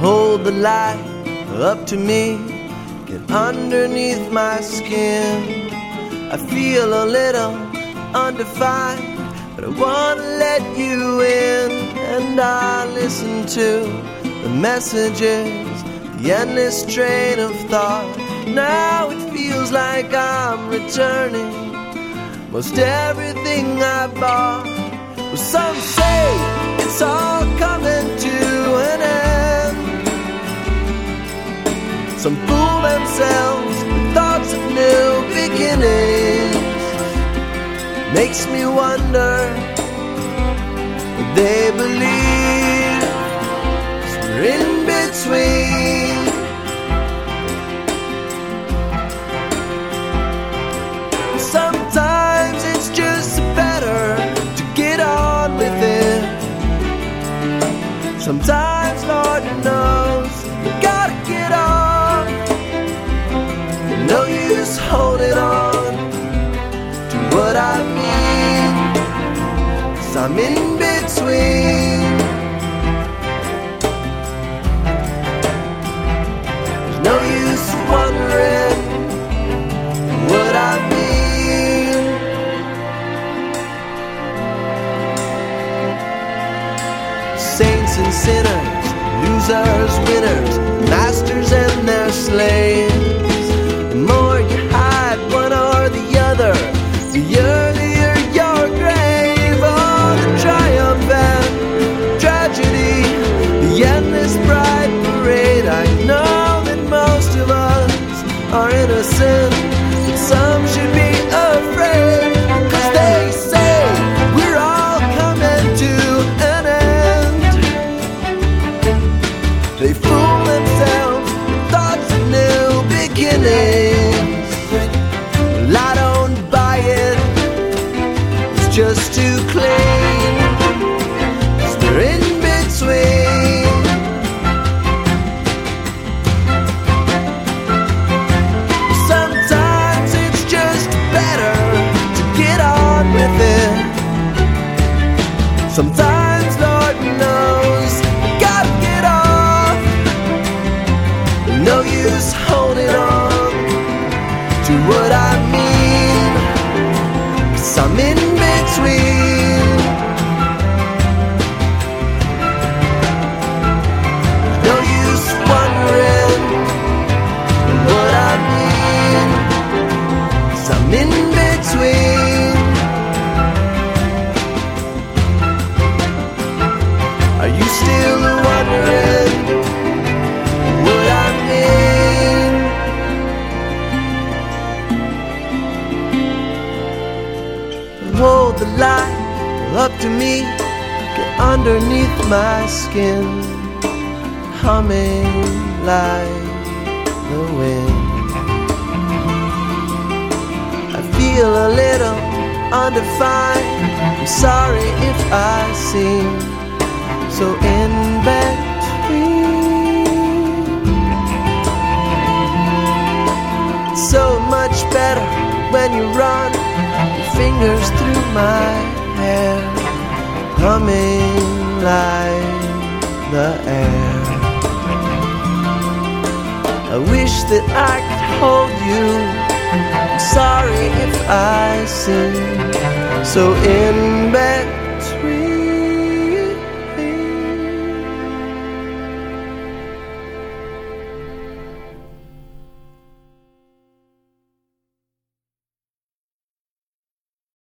the light up to me, get underneath my skin. I feel a little undefined, but I wanna let you in, and I listen to the messages, the endless train of thought. Now it feels like I'm returning most everything I bought. Well, some Some fool themselves with thoughts of new beginnings. Makes me wonder what they believe. we're in between. Sometimes it's just better to get on with it. Sometimes, Lord knows, No use holding on to what I mean. Cause I'm in between. There's no use wondering what I mean. Saints and sinners, losers, winners, masters and their slaves. Just too clean. We're in between. Sometimes it's just better to get on with it. Sometimes, Lord knows, gotta get off. No use holding on to what I mean. Cause I'm in No use wondering what I I'm in between. The light up to me, get underneath my skin, humming like the wind. I feel a little undefined. I'm sorry if I seem so in between. So much better when you run your fingers through my hair, humming like the air. I wish that I could hold you. I'm sorry if I seem so in